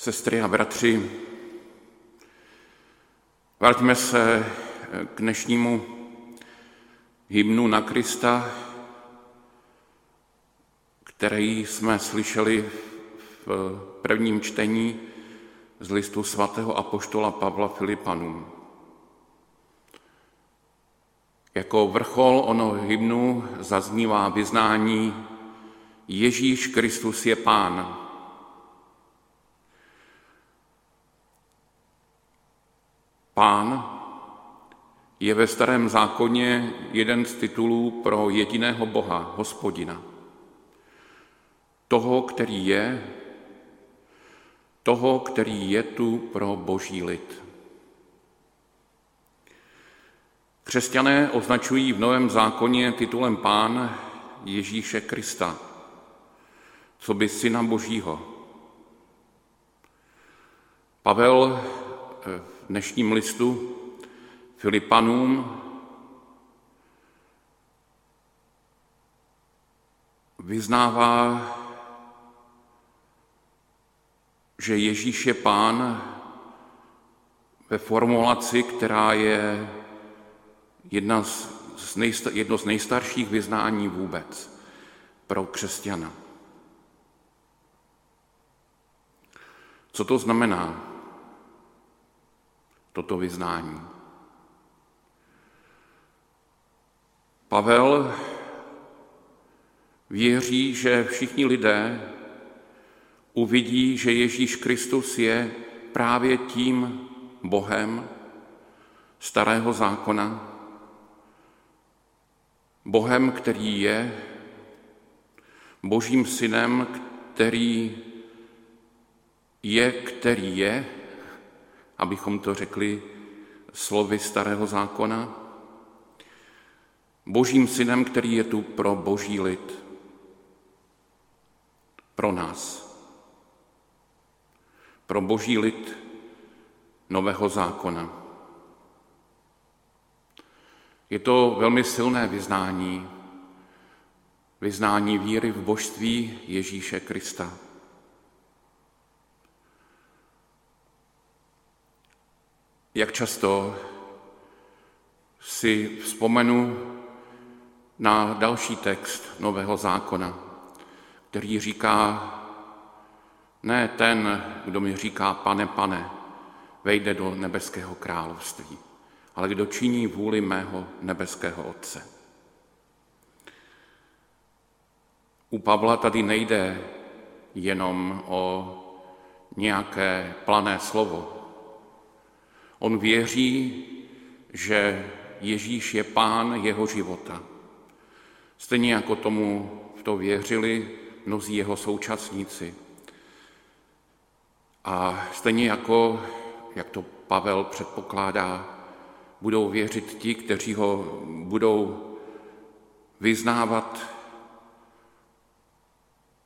Sestry a bratři, vraťme se k dnešnímu hymnu na Krista, který jsme slyšeli v prvním čtení z listu svatého apoštola Pavla Filipanům. Jako vrchol ono hymnu zaznívá vyznání Ježíš Kristus je Pán. Pán je ve starém zákoně jeden z titulů pro jediného Boha, hospodina. Toho, který je, toho, který je tu pro boží lid. Křesťané označují v Novém zákoně titulem Pán Ježíše Krista, co by Syna Božího. Pavel v dnešním listu Filipanům vyznává, že Ježíš je pán ve formulaci, která je jedna z, nejsta, jedno z nejstarších vyznání vůbec pro křesťana. Co to znamená, toto vyznání? Pavel věří, že všichni lidé uvidí, že Ježíš Kristus je právě tím Bohem starého zákona, Bohem, který je, Božím synem, který je, který je, abychom to řekli slovy starého zákona, Božím synem, který je tu pro boží lid, pro nás, pro boží lid nového zákona. Je to velmi silné vyznání, vyznání víry v božství Ježíše Krista. Jak často si vzpomenu na další text Nového zákona, který říká, ne ten, kdo mi říká, pane, pane, vejde do nebeského království ale kdo činí vůli mého nebeského Otce. U Pavla tady nejde jenom o nějaké plané slovo. On věří, že Ježíš je pán jeho života. Stejně jako tomu v to věřili mnozí jeho současníci. A stejně jako, jak to Pavel předpokládá, budou věřit ti, kteří ho budou vyznávat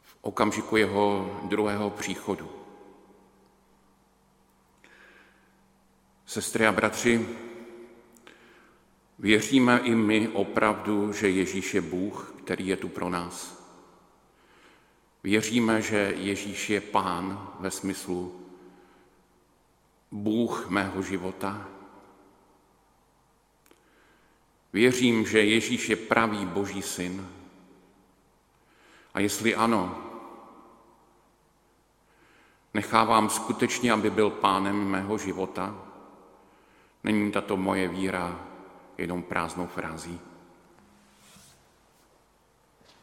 v okamžiku jeho druhého příchodu. Sestry a bratři, věříme i my opravdu, že Ježíš je Bůh, který je tu pro nás. Věříme, že Ježíš je Pán ve smyslu Bůh mého života, Věřím, že Ježíš je pravý Boží syn. A jestli ano, nechávám skutečně, aby byl pánem mého života, není tato moje víra jenom prázdnou frází.